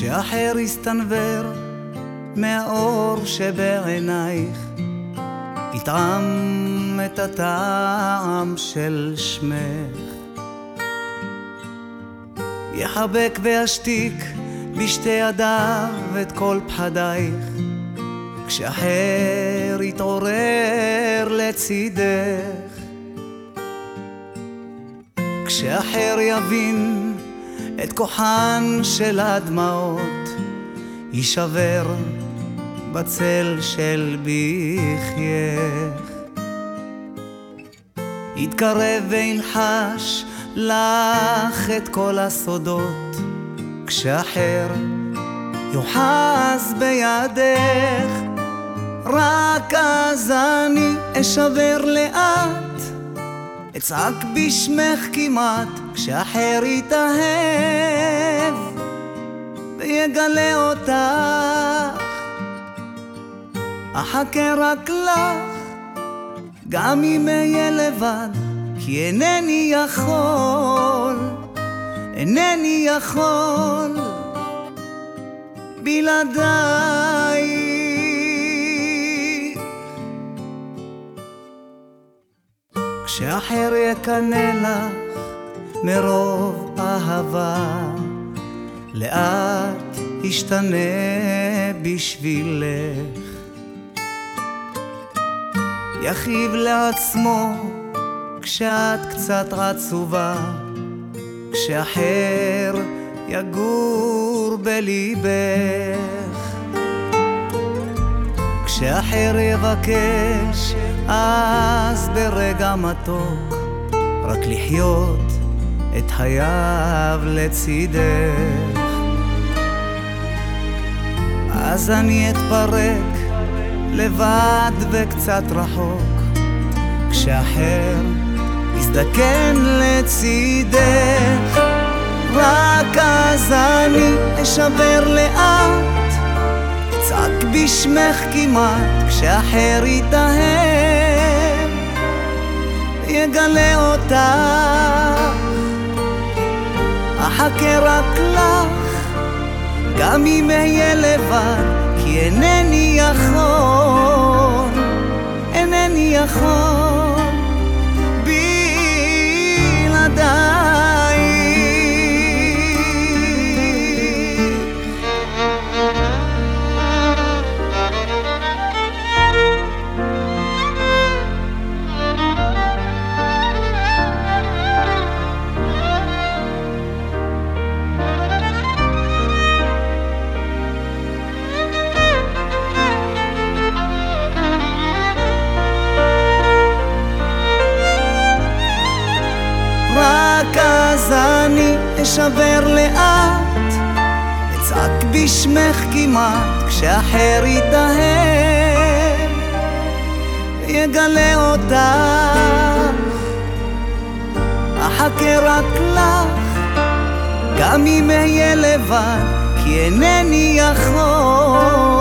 כשאחר יסתנוור מהאור שבעינייך, יטעם את הטעם של שמך. יחבק וישתיק בשתי ידיו את כל פחדייך, כשאחר יתעורר לצידך. כשאחר יבין את כוחן של הדמעות, יישבר בצל של בחייך. יתקרב וילחש לך את כל הסודות, כשאחר יוחז בידך, רק אז אני אשבר לאט, אצעק בשמך כמעט, כשאחר יתאהב ויגלה אותך. אחכה רק לך, גם אם אהיה לבד, כי אינני יכול, אינני יכול בלעדייך. כשאחר יקנא לך מרוב אהבה, לאט ישתנה בשבילך. יכאיב לעצמו כשאת קצת עצובה, כשאחר יגור בליבך. כשאחר יבקש אז ברגע מתוק רק לחיות את חייו לצידך. אז אני אתפרק לבד וקצת רחוק, כשאחר יזדקן לצידך, רק אז אני אשבר לאט, אצעק בשמך כמעט, כשאחר יתאהב, יגלה אותך, אחכה רק לך, גם אם אהיה לבד. כי אינני יכול, אינני יכול אשבר לאט, אצעק בשמך כמעט, כשאחר יתאהב, יגלה אותך. אחכה רק לך, גם אם אהיה לבד, כי אינני יכול,